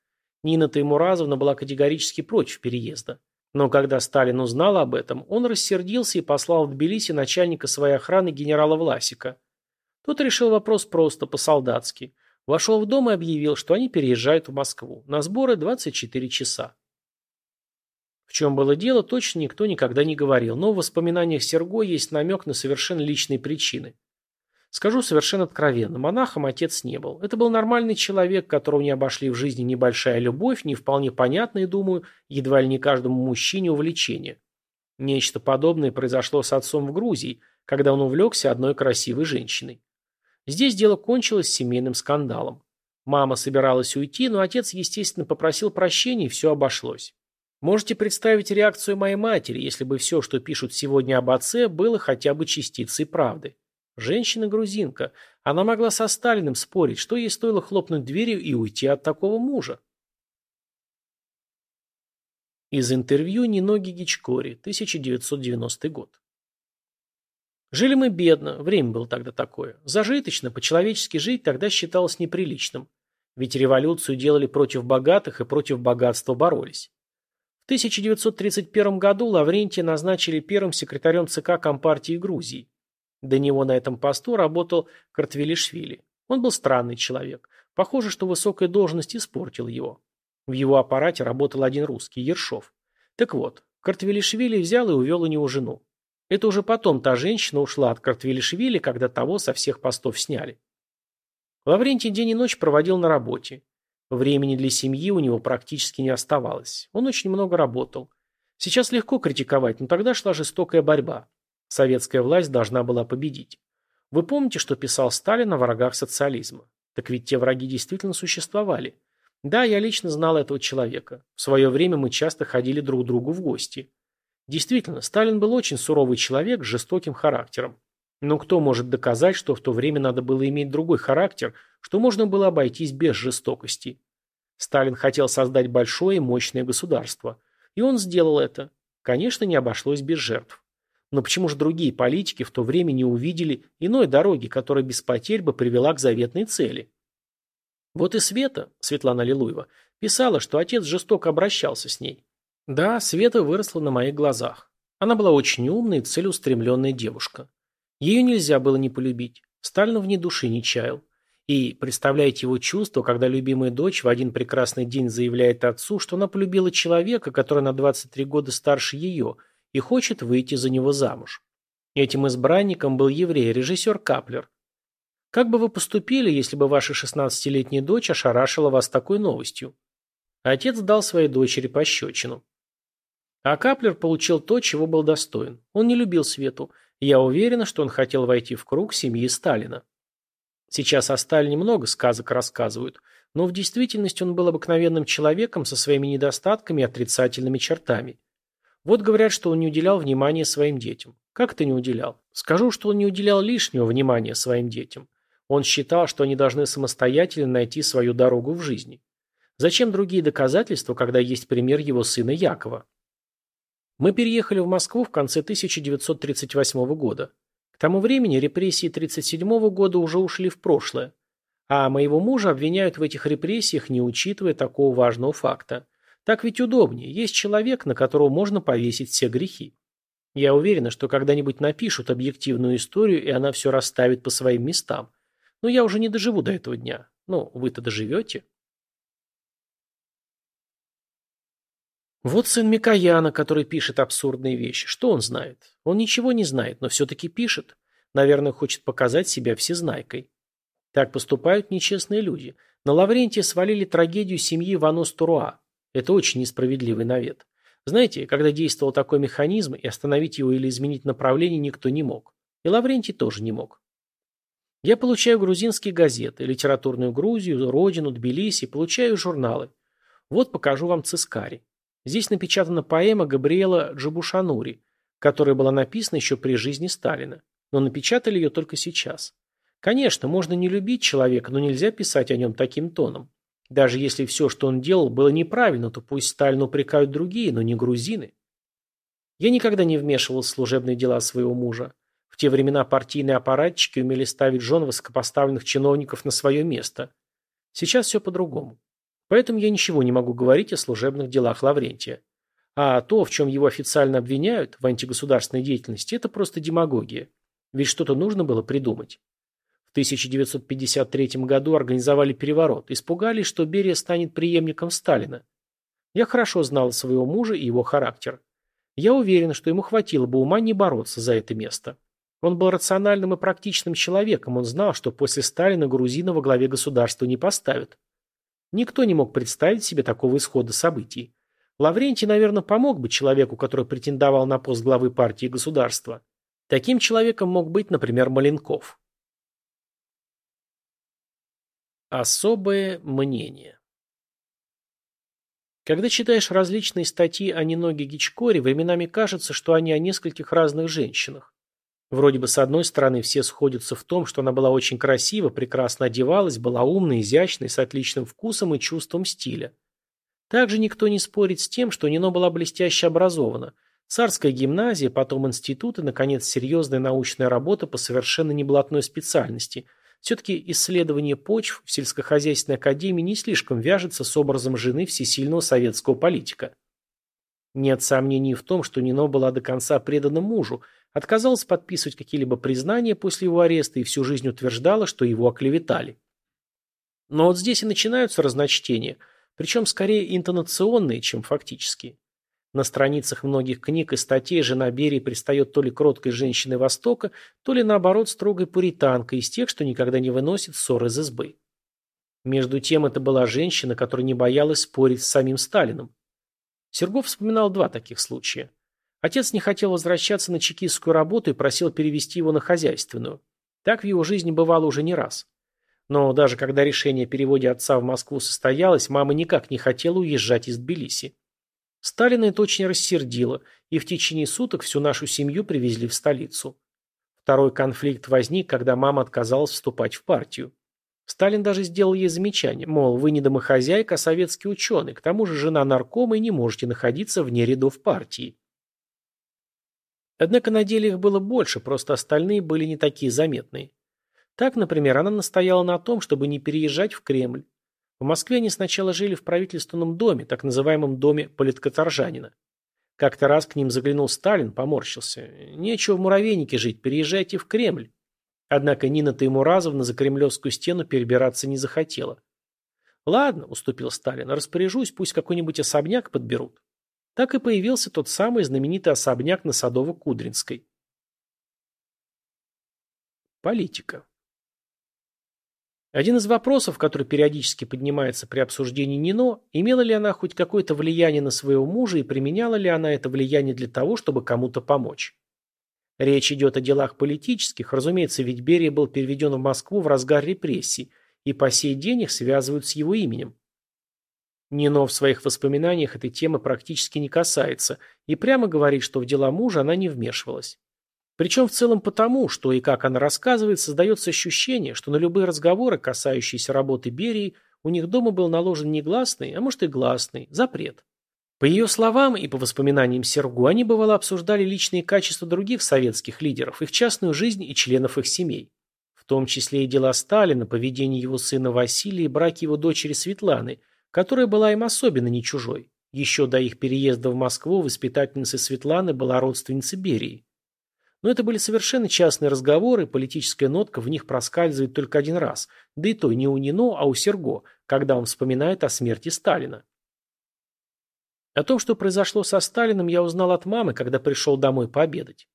Нина Таймуразовна была категорически против переезда. Но когда Сталин узнал об этом, он рассердился и послал в Тбилиси начальника своей охраны генерала Власика. Тот решил вопрос просто, по-солдатски. Вошел в дом и объявил, что они переезжают в Москву. На сборы 24 часа. В чем было дело, точно никто никогда не говорил, но в воспоминаниях Серго есть намек на совершенно личные причины. Скажу совершенно откровенно, монахом отец не был. Это был нормальный человек, которого не обошли в жизни ни большая любовь, ни вполне понятное, думаю, едва ли не каждому мужчине увлечение. Нечто подобное произошло с отцом в Грузии, когда он увлекся одной красивой женщиной. Здесь дело кончилось семейным скандалом. Мама собиралась уйти, но отец, естественно, попросил прощения, и все обошлось. Можете представить реакцию моей матери, если бы все, что пишут сегодня об отце, было хотя бы частицей правды. Женщина-грузинка. Она могла со Сталиным спорить, что ей стоило хлопнуть дверью и уйти от такого мужа. Из интервью Ниноги Гичкори, 1990 год. Жили мы бедно, время было тогда такое. Зажиточно, по-человечески жить тогда считалось неприличным. Ведь революцию делали против богатых и против богатства боролись. В 1931 году Лаврентия назначили первым секретарем ЦК Компартии Грузии. До него на этом посту работал Картвелишвили. Он был странный человек. Похоже, что высокая должность испортила его. В его аппарате работал один русский, Ершов. Так вот, Картвелишвили взял и увел у него жену. Это уже потом та женщина ушла от Картвелишвили, когда того со всех постов сняли. Лаврентий день и ночь проводил на работе. Времени для семьи у него практически не оставалось. Он очень много работал. Сейчас легко критиковать, но тогда шла жестокая борьба. Советская власть должна была победить. Вы помните, что писал Сталин о врагах социализма? Так ведь те враги действительно существовали. Да, я лично знал этого человека. В свое время мы часто ходили друг к другу в гости. Действительно, Сталин был очень суровый человек с жестоким характером. Но кто может доказать, что в то время надо было иметь другой характер, что можно было обойтись без жестокости? Сталин хотел создать большое и мощное государство. И он сделал это. Конечно, не обошлось без жертв. Но почему же другие политики в то время не увидели иной дороги, которая без потерь бы привела к заветной цели? Вот и Света, Светлана Лилуева, писала, что отец жестоко обращался с ней. Да, Света выросла на моих глазах. Она была очень умная и целеустремленная девушка. Ее нельзя было не полюбить. Сталин в ней души не чаял. И представляете его чувство, когда любимая дочь в один прекрасный день заявляет отцу, что она полюбила человека, который на 23 года старше ее – и хочет выйти за него замуж. Этим избранником был еврей, режиссер Каплер. Как бы вы поступили, если бы ваша 16-летняя дочь ошарашила вас такой новостью? Отец дал своей дочери пощечину. А Каплер получил то, чего был достоин. Он не любил Свету. Я уверена, что он хотел войти в круг семьи Сталина. Сейчас о Сталине много сказок рассказывают, но в действительности он был обыкновенным человеком со своими недостатками и отрицательными чертами. Вот говорят, что он не уделял внимания своим детям. Как это не уделял? Скажу, что он не уделял лишнего внимания своим детям. Он считал, что они должны самостоятельно найти свою дорогу в жизни. Зачем другие доказательства, когда есть пример его сына Якова? Мы переехали в Москву в конце 1938 года. К тому времени репрессии 1937 года уже ушли в прошлое, а моего мужа обвиняют в этих репрессиях, не учитывая такого важного факта. Так ведь удобнее, есть человек, на которого можно повесить все грехи. Я уверена, что когда-нибудь напишут объективную историю, и она все расставит по своим местам. Но я уже не доживу до этого дня. Ну, вы-то доживете. Вот сын Микояна, который пишет абсурдные вещи. Что он знает? Он ничего не знает, но все-таки пишет. Наверное, хочет показать себя всезнайкой. Так поступают нечестные люди. На Лаврентия свалили трагедию семьи Ванос-Туруа. Это очень несправедливый навет. Знаете, когда действовал такой механизм, и остановить его или изменить направление никто не мог. И Лаврентий тоже не мог. Я получаю грузинские газеты, литературную Грузию, Родину, Тбилиси, получаю журналы. Вот покажу вам Цискари. Здесь напечатана поэма Габриэла Джабушанури, которая была написана еще при жизни Сталина, но напечатали ее только сейчас. Конечно, можно не любить человека, но нельзя писать о нем таким тоном. Даже если все, что он делал, было неправильно, то пусть Сталин упрекают другие, но не грузины. Я никогда не вмешивал в служебные дела своего мужа. В те времена партийные аппаратчики умели ставить жен высокопоставленных чиновников на свое место. Сейчас все по-другому. Поэтому я ничего не могу говорить о служебных делах Лаврентия. А то, в чем его официально обвиняют в антигосударственной деятельности, это просто демагогия. Ведь что-то нужно было придумать. В 1953 году организовали переворот, испугались, что Берия станет преемником Сталина. Я хорошо знал своего мужа и его характер. Я уверен, что ему хватило бы ума не бороться за это место. Он был рациональным и практичным человеком, он знал, что после Сталина грузина во главе государства не поставят. Никто не мог представить себе такого исхода событий. Лаврентий, наверное, помог бы человеку, который претендовал на пост главы партии и государства. Таким человеком мог быть, например, Маленков. Особое мнение Когда читаешь различные статьи о Ниноге Гичкоре, временами кажется, что они о нескольких разных женщинах. Вроде бы с одной стороны все сходятся в том, что она была очень красива, прекрасно одевалась, была умной, изящной, с отличным вкусом и чувством стиля. Также никто не спорит с тем, что Нино была блестяще образована. Царская гимназия, потом институт и, наконец, серьезная научная работа по совершенно неблатной специальности. Все-таки исследование почв в сельскохозяйственной академии не слишком вяжется с образом жены всесильного советского политика. Нет сомнений в том, что Нино была до конца предана мужу, отказалась подписывать какие-либо признания после его ареста и всю жизнь утверждала, что его оклеветали. Но вот здесь и начинаются разночтения, причем скорее интонационные, чем фактические. На страницах многих книг и статей жена Берии предстает то ли кроткой женщиной Востока, то ли наоборот строгой пуританкой из тех, что никогда не выносит ссор из избы. Между тем это была женщина, которая не боялась спорить с самим Сталином. Сергов вспоминал два таких случая – Отец не хотел возвращаться на чекистскую работу и просил перевести его на хозяйственную. Так в его жизни бывало уже не раз. Но даже когда решение о переводе отца в Москву состоялось, мама никак не хотела уезжать из Тбилиси. Сталина это очень рассердило, и в течение суток всю нашу семью привезли в столицу. Второй конфликт возник, когда мама отказалась вступать в партию. Сталин даже сделал ей замечание, мол, вы не домохозяйка, а советский ученый, к тому же жена наркома и не можете находиться вне рядов партии. Однако на деле их было больше, просто остальные были не такие заметные. Так, например, она настояла на том, чтобы не переезжать в Кремль. В Москве они сначала жили в правительственном доме, так называемом доме политкоторжанина. Как-то раз к ним заглянул Сталин, поморщился. «Нечего в муравейнике жить, переезжайте в Кремль». Однако Нина Таймуразовна за кремлевскую стену перебираться не захотела. «Ладно», — уступил Сталин, — «распоряжусь, пусть какой-нибудь особняк подберут». Так и появился тот самый знаменитый особняк на Садово-Кудринской. Политика. Один из вопросов, который периодически поднимается при обсуждении Нино, имела ли она хоть какое-то влияние на своего мужа и применяла ли она это влияние для того, чтобы кому-то помочь. Речь идет о делах политических, разумеется, ведь Берия был переведен в Москву в разгар репрессий, и по сей день их связывают с его именем. Нино в своих воспоминаниях этой темы практически не касается и прямо говорит, что в дела мужа она не вмешивалась. Причем в целом потому, что и как она рассказывает, создается ощущение, что на любые разговоры, касающиеся работы Берии, у них дома был наложен негласный, а может и гласный, запрет. По ее словам и по воспоминаниям Сергу, они бывало обсуждали личные качества других советских лидеров, их частную жизнь и членов их семей. В том числе и дела Сталина, поведение его сына Василия и браки его дочери Светланы, которая была им особенно не чужой. Еще до их переезда в Москву воспитательницей Светланы была родственница Берии. Но это были совершенно частные разговоры, политическая нотка в них проскальзывает только один раз, да и то не у Нино, а у Серго, когда он вспоминает о смерти Сталина. О том, что произошло со Сталиным, я узнал от мамы, когда пришел домой пообедать.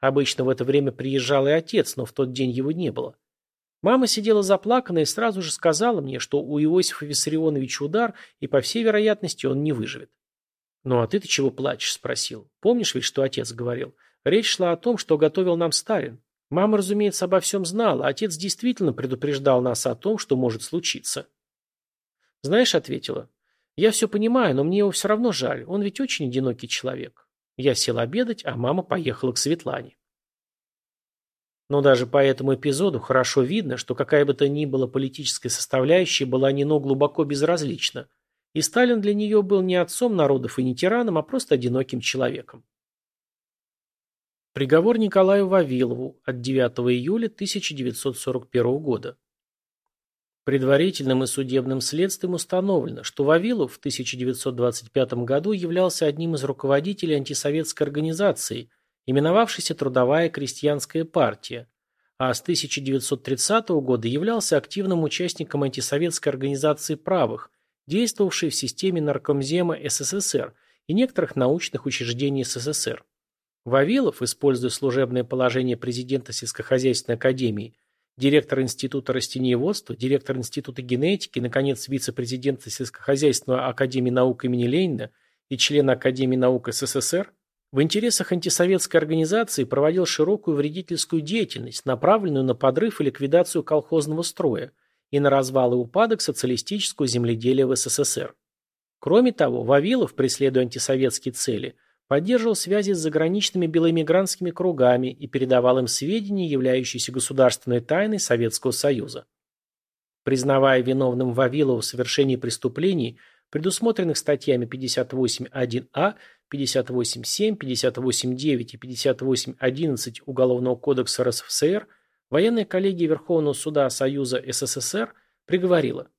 Обычно в это время приезжал и отец, но в тот день его не было. Мама сидела заплаканная и сразу же сказала мне, что у Иосифа Виссарионовича удар, и, по всей вероятности, он не выживет. «Ну а ты-то чего плачешь?» – спросил. «Помнишь ведь, что отец говорил? Речь шла о том, что готовил нам Сталин. Мама, разумеется, обо всем знала, отец действительно предупреждал нас о том, что может случиться». «Знаешь», – ответила, – «я все понимаю, но мне его все равно жаль, он ведь очень одинокий человек». Я сел обедать, а мама поехала к Светлане. Но даже по этому эпизоду хорошо видно, что какая бы то ни была политическая составляющая была Нино глубоко безразлична, и Сталин для нее был не отцом народов и не тираном, а просто одиноким человеком. Приговор Николаю Вавилову от 9 июля 1941 года. Предварительным и судебным следствием установлено, что Вавилов в 1925 году являлся одним из руководителей антисоветской организации, именовавшейся Трудовая крестьянская партия, а с 1930 года являлся активным участником антисоветской организации правых, действовавшей в системе Наркомзема СССР и некоторых научных учреждений СССР. Вавилов, используя служебное положение президента сельскохозяйственной академии, директор Института растениеводства, директор Института генетики, наконец, вице-президент сельскохозяйственной академии наук имени Ленина и член Академии наук СССР, в интересах антисоветской организации проводил широкую вредительскую деятельность, направленную на подрыв и ликвидацию колхозного строя и на развал и упадок социалистического земледелия в СССР. Кроме того, Вавилов, преследуя антисоветские цели, поддерживал связи с заграничными белоэмигрантскими кругами и передавал им сведения, являющиеся государственной тайной Советского Союза. Признавая виновным Вавилова в совершении преступлений, предусмотренных статьями 58.1а, 58.7, 58.9 и 58.11 Уголовного кодекса РСФСР, военная коллегия Верховного суда Союза СССР приговорила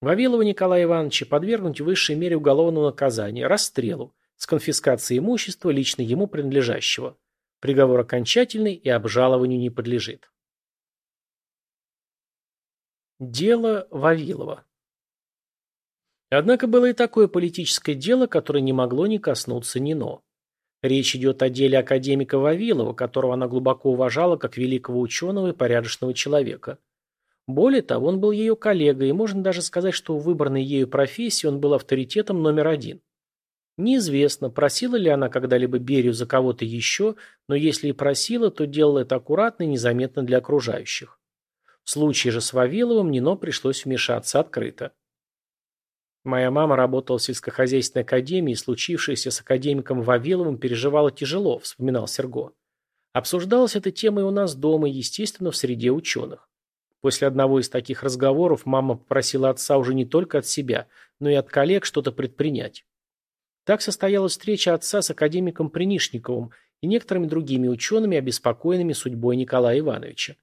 Вавилова Николая Ивановича подвергнуть высшей мере уголовного наказания – расстрелу, с конфискацией имущества, лично ему принадлежащего. Приговор окончательный и обжалованию не подлежит. Дело Вавилова Однако было и такое политическое дело, которое не могло не коснуться Нино. Речь идет о деле академика Вавилова, которого она глубоко уважала как великого ученого и порядочного человека. Более того, он был ее коллегой, и можно даже сказать, что в выбранной ею профессии он был авторитетом номер один. Неизвестно, просила ли она когда-либо Берию за кого-то еще, но если и просила, то делала это аккуратно и незаметно для окружающих. В случае же с Вавиловым Нино пришлось вмешаться открыто. Моя мама работала в сельскохозяйственной академии, и случившееся с академиком Вавиловым переживала тяжело, вспоминал Серго. Обсуждалась эта тема и у нас дома, естественно, в среде ученых. После одного из таких разговоров мама попросила отца уже не только от себя, но и от коллег что-то предпринять. Так состоялась встреча отца с академиком Принишниковым и некоторыми другими учеными, обеспокоенными судьбой Николая Ивановича.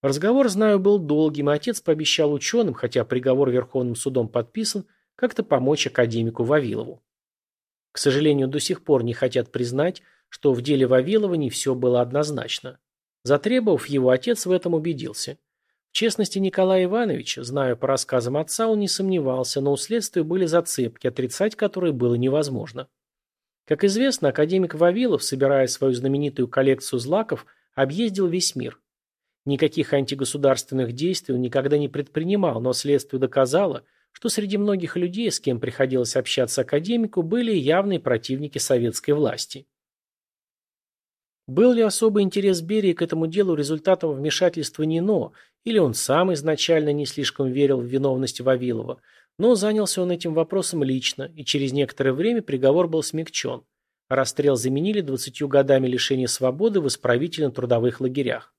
Разговор, знаю, был долгим, и отец пообещал ученым, хотя приговор Верховным судом подписан, как-то помочь академику Вавилову. К сожалению, до сих пор не хотят признать, что в деле Вавилова не все было однозначно. Затребовав его, отец в этом убедился. В честности Николая Ивановича, зная по рассказам отца, он не сомневался, но у следствия были зацепки, отрицать которые было невозможно. Как известно, академик Вавилов, собирая свою знаменитую коллекцию злаков, объездил весь мир. Никаких антигосударственных действий он никогда не предпринимал, но следствие доказало – что среди многих людей, с кем приходилось общаться академику, были явные противники советской власти. Был ли особый интерес Берии к этому делу результатом вмешательства НИНО, или он сам изначально не слишком верил в виновность Вавилова, но занялся он этим вопросом лично, и через некоторое время приговор был смягчен. Расстрел заменили 20 годами лишения свободы в исправительно-трудовых лагерях.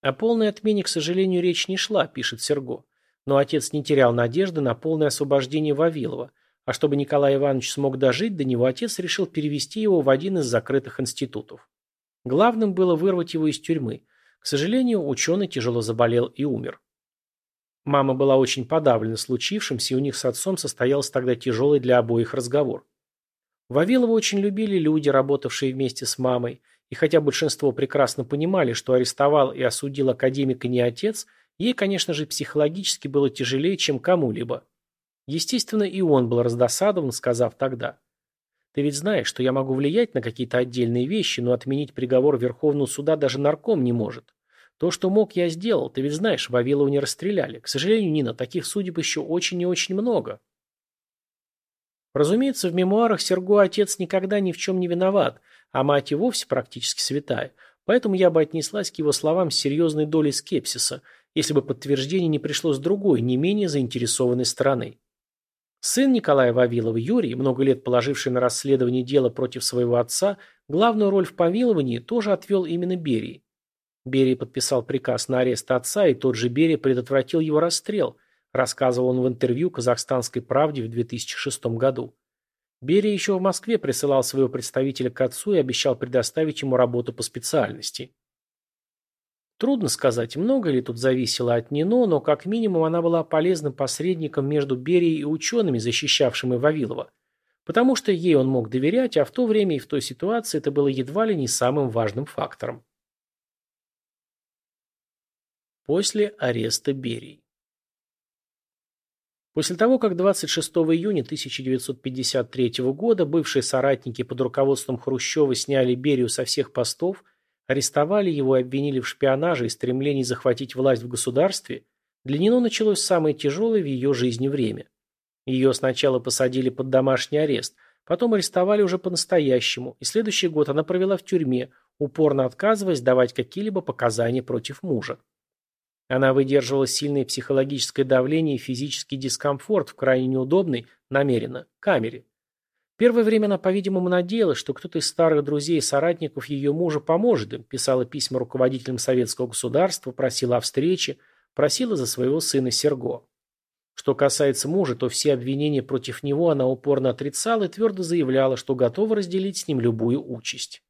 О полной отмене, к сожалению, речь не шла, пишет Серго. Но отец не терял надежды на полное освобождение Вавилова, а чтобы Николай Иванович смог дожить до него, отец решил перевести его в один из закрытых институтов. Главным было вырвать его из тюрьмы. К сожалению, ученый тяжело заболел и умер. Мама была очень подавлена случившимся, и у них с отцом состоялся тогда тяжелый для обоих разговор. Вавилова очень любили люди, работавшие вместе с мамой, и хотя большинство прекрасно понимали, что арестовал и осудил академика не отец, ей, конечно же, психологически было тяжелее, чем кому-либо. Естественно, и он был раздосадован, сказав тогда. «Ты ведь знаешь, что я могу влиять на какие-то отдельные вещи, но отменить приговор Верховного суда даже нарком не может. То, что мог, я сделал. Ты ведь знаешь, Вавилова не расстреляли. К сожалению, Нина, таких судеб еще очень и очень много». Разумеется, в мемуарах Серго отец никогда ни в чем не виноват, а мать и вовсе практически святая. Поэтому я бы отнеслась к его словам с серьезной долей скепсиса, если бы подтверждение не пришло с другой, не менее заинтересованной стороны. Сын Николая Вавилова, Юрий, много лет положивший на расследование дела против своего отца, главную роль в помиловании тоже отвел именно Берии. Берия подписал приказ на арест отца, и тот же Берия предотвратил его расстрел, рассказывал он в интервью «Казахстанской правде» в 2006 году. Берия еще в Москве присылал своего представителя к отцу и обещал предоставить ему работу по специальности. Трудно сказать, много ли тут зависело от Нино, но как минимум она была полезным посредником между Берией и учеными, защищавшими Вавилова. Потому что ей он мог доверять, а в то время и в той ситуации это было едва ли не самым важным фактором. После ареста Берии После того, как 26 июня 1953 года бывшие соратники под руководством Хрущева сняли Берию со всех постов, арестовали его и обвинили в шпионаже и стремлении захватить власть в государстве, для Нино началось самое тяжелое в ее жизни время. Ее сначала посадили под домашний арест, потом арестовали уже по-настоящему, и следующий год она провела в тюрьме, упорно отказываясь давать какие-либо показания против мужа. Она выдерживала сильное психологическое давление и физический дискомфорт в крайне неудобной, намеренно, камере. Первое время она, по-видимому, надеялась, что кто-то из старых друзей и соратников ее мужа поможет им, писала письма руководителям советского государства, просила о встрече, просила за своего сына Серго. Что касается мужа, то все обвинения против него она упорно отрицала и твердо заявляла, что готова разделить с ним любую участь.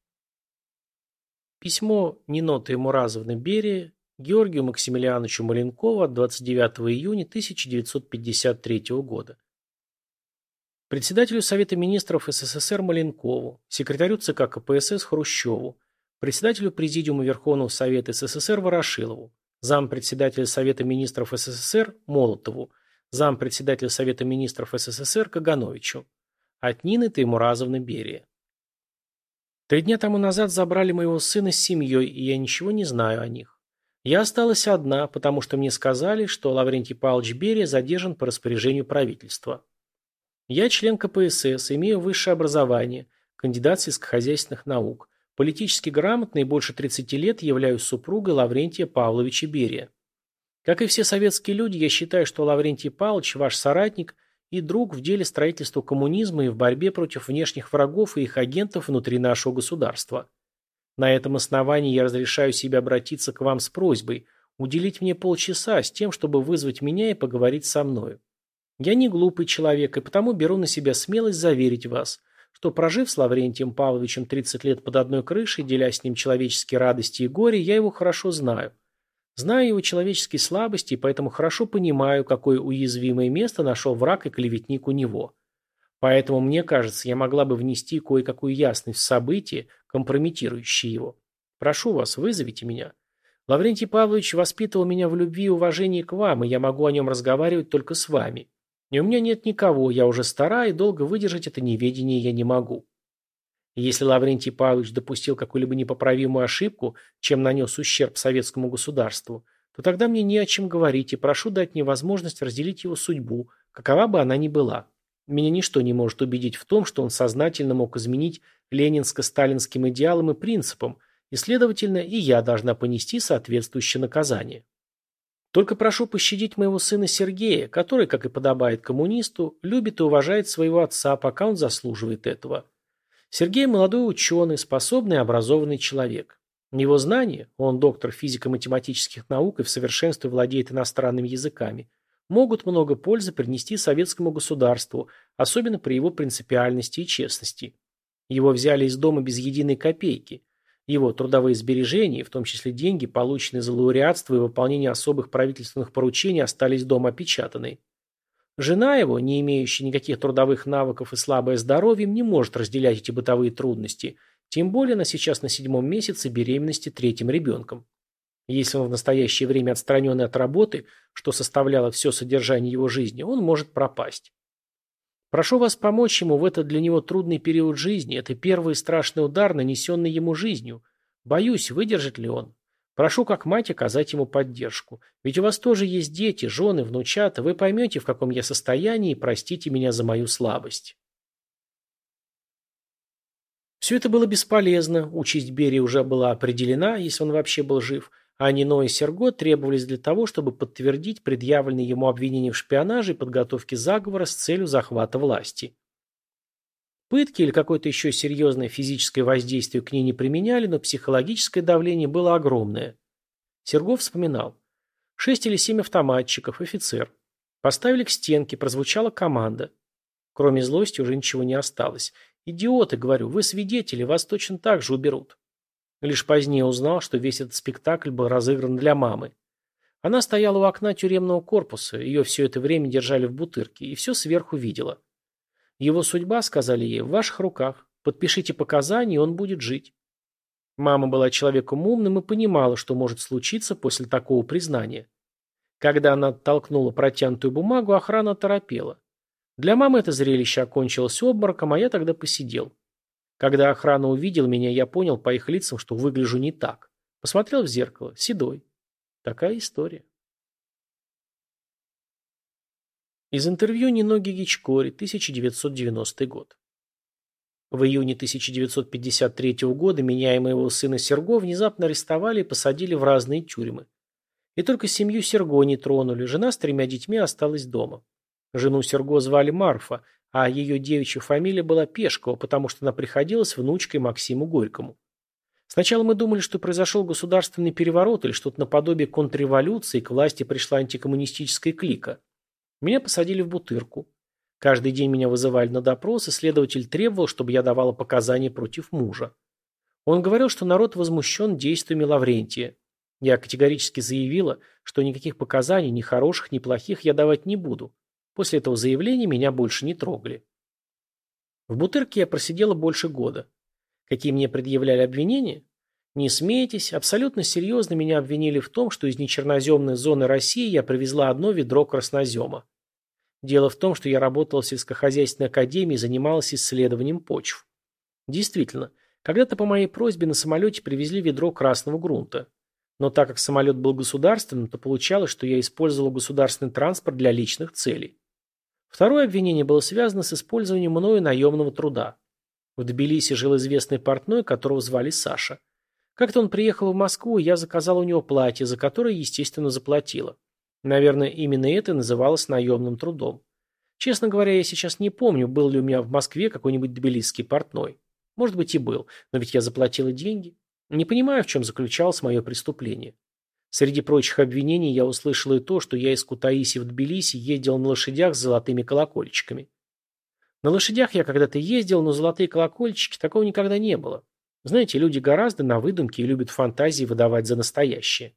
Письмо Ниноты Муразовны Берия Георгию Максимилиановичу Маленкову от 29 июня 1953 года. Председателю Совета министров СССР Маленкову, секретарю ЦК КПСС Хрущеву, председателю Президиума Верховного Совета СССР Ворошилову, зампредседателя Совета министров СССР Молотову, зампредседателя Совета министров СССР Кагановичу. От Нины Таймуразовны Берия. Три дня тому назад забрали моего сына с семьей, и я ничего не знаю о них. Я осталась одна, потому что мне сказали, что Лаврентий Павлович Берия задержан по распоряжению правительства. Я член КПСС, имею высшее образование, кандидат сельскохозяйственных наук, политически грамотный больше 30 лет являюсь супругой Лаврентия Павловича Берия. Как и все советские люди, я считаю, что Лаврентий Павлович ваш соратник и друг в деле строительства коммунизма и в борьбе против внешних врагов и их агентов внутри нашего государства. На этом основании я разрешаю себе обратиться к вам с просьбой уделить мне полчаса с тем, чтобы вызвать меня и поговорить со мною. Я не глупый человек, и потому беру на себя смелость заверить вас, что, прожив с Лаврентием Павловичем 30 лет под одной крышей, деля с ним человеческие радости и горе, я его хорошо знаю. Знаю его человеческие слабости, поэтому хорошо понимаю, какое уязвимое место нашел враг и клеветник у него. Поэтому, мне кажется, я могла бы внести кое-какую ясность в события, компрометирующие его. Прошу вас, вызовите меня. Лаврентий Павлович воспитывал меня в любви и уважении к вам, и я могу о нем разговаривать только с вами. И у меня нет никого, я уже стара, и долго выдержать это неведение я не могу. Если Лаврентий Павлович допустил какую-либо непоправимую ошибку, чем нанес ущерб советскому государству, то тогда мне не о чем говорить, и прошу дать мне возможность разделить его судьбу, какова бы она ни была. Меня ничто не может убедить в том, что он сознательно мог изменить ленинско-сталинским идеалам и принципам, и, следовательно, и я должна понести соответствующее наказание. Только прошу пощадить моего сына Сергея, который, как и подобает коммунисту, любит и уважает своего отца, пока он заслуживает этого. Сергей – молодой ученый, способный и образованный человек. Его знания, он доктор физико-математических наук и в совершенстве владеет иностранными языками, могут много пользы принести советскому государству, особенно при его принципиальности и честности. Его взяли из дома без единой копейки. Его трудовые сбережения, в том числе деньги, полученные за лауреатство и выполнение особых правительственных поручений, остались дома опечатанные. Жена его, не имеющая никаких трудовых навыков и слабое здоровье, не может разделять эти бытовые трудности, тем более она сейчас на седьмом месяце беременности третьим ребенком. Если он в настоящее время отстранен от работы, что составляло все содержание его жизни, он может пропасть. Прошу вас помочь ему в этот для него трудный период жизни. Это первый страшный удар, нанесенный ему жизнью. Боюсь, выдержит ли он. Прошу как мать оказать ему поддержку. Ведь у вас тоже есть дети, жены, внучата. Вы поймете, в каком я состоянии, и простите меня за мою слабость. Все это было бесполезно. Участь Берии уже была определена, если он вообще был жив – а Нино и Серго требовались для того, чтобы подтвердить предъявленные ему обвинения в шпионаже и подготовке заговора с целью захвата власти. Пытки или какое-то еще серьезное физическое воздействие к ней не применяли, но психологическое давление было огромное. Сергов вспоминал. Шесть или семь автоматчиков, офицер. Поставили к стенке, прозвучала команда. Кроме злости уже ничего не осталось. «Идиоты, — говорю, — вы свидетели, вас точно так же уберут». Лишь позднее узнал, что весь этот спектакль был разыгран для мамы. Она стояла у окна тюремного корпуса, ее все это время держали в бутырке, и все сверху видела. Его судьба, сказали ей, в ваших руках. Подпишите показания, и он будет жить. Мама была человеком умным и понимала, что может случиться после такого признания. Когда она оттолкнула протянутую бумагу, охрана торопела. Для мамы это зрелище окончилось обмороком, а я тогда посидел. Когда охрана увидела меня, я понял по их лицам, что выгляжу не так. Посмотрел в зеркало. Седой. Такая история. Из интервью Ниноги Гичкори, 1990 год. В июне 1953 года меня и моего сына Серго внезапно арестовали и посадили в разные тюрьмы. И только семью Серго не тронули, жена с тремя детьми осталась дома. Жену Серго звали Марфа, а ее девичья фамилия была Пешкова, потому что она приходилась внучкой Максиму Горькому. Сначала мы думали, что произошел государственный переворот или что-то наподобие контрреволюции, к власти пришла антикоммунистическая клика. Меня посадили в бутырку. Каждый день меня вызывали на допрос, и следователь требовал, чтобы я давала показания против мужа. Он говорил, что народ возмущен действиями Лаврентия. Я категорически заявила, что никаких показаний, ни хороших, ни плохих, я давать не буду. После этого заявления меня больше не трогали. В Бутырке я просидела больше года. Какие мне предъявляли обвинения? Не смейтесь, абсолютно серьезно меня обвинили в том, что из нечерноземной зоны России я привезла одно ведро краснозема. Дело в том, что я работала в сельскохозяйственной академии и занималась исследованием почв. Действительно, когда-то по моей просьбе на самолете привезли ведро красного грунта. Но так как самолет был государственным, то получалось, что я использовала государственный транспорт для личных целей. Второе обвинение было связано с использованием мною наемного труда. В Тбилиси жил известный портной, которого звали Саша. Как-то он приехал в Москву, и я заказал у него платье, за которое, естественно, заплатила. Наверное, именно это называлось наемным трудом. Честно говоря, я сейчас не помню, был ли у меня в Москве какой-нибудь тбилисский портной. Может быть и был, но ведь я заплатила деньги. Не понимаю, в чем заключалось мое преступление. Среди прочих обвинений я услышал и то, что я из Кутаиси в Тбилиси ездил на лошадях с золотыми колокольчиками. На лошадях я когда-то ездил, но золотые колокольчики такого никогда не было. Знаете, люди гораздо на выдумке и любят фантазии выдавать за настоящее.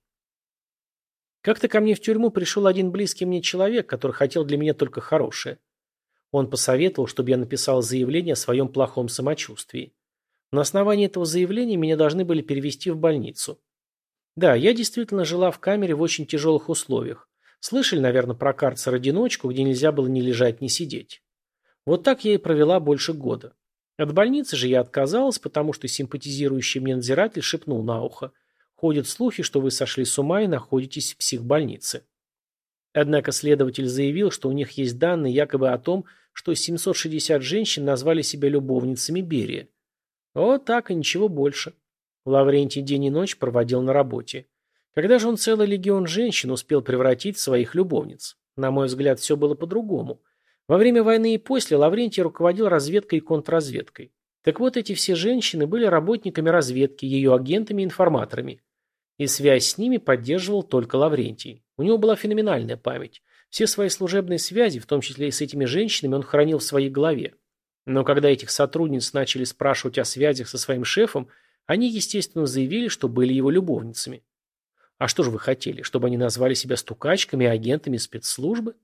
Как-то ко мне в тюрьму пришел один близкий мне человек, который хотел для меня только хорошее. Он посоветовал, чтобы я написал заявление о своем плохом самочувствии. На основании этого заявления меня должны были перевести в больницу. Да, я действительно жила в камере в очень тяжелых условиях. Слышали, наверное, про карцер-одиночку, где нельзя было ни лежать, ни сидеть. Вот так я и провела больше года. От больницы же я отказалась, потому что симпатизирующий мне надзиратель шепнул на ухо. Ходят слухи, что вы сошли с ума и находитесь в психбольнице. Однако следователь заявил, что у них есть данные якобы о том, что 760 женщин назвали себя любовницами Берия. Вот так и ничего больше. Лаврентий день и ночь проводил на работе. Когда же он целый легион женщин успел превратить в своих любовниц? На мой взгляд, все было по-другому. Во время войны и после Лаврентий руководил разведкой и контрразведкой. Так вот, эти все женщины были работниками разведки, ее агентами и информаторами. И связь с ними поддерживал только Лаврентий. У него была феноменальная память. Все свои служебные связи, в том числе и с этими женщинами, он хранил в своей голове. Но когда этих сотрудниц начали спрашивать о связях со своим шефом, они, естественно, заявили, что были его любовницами. А что же вы хотели, чтобы они назвали себя стукачками и агентами спецслужбы?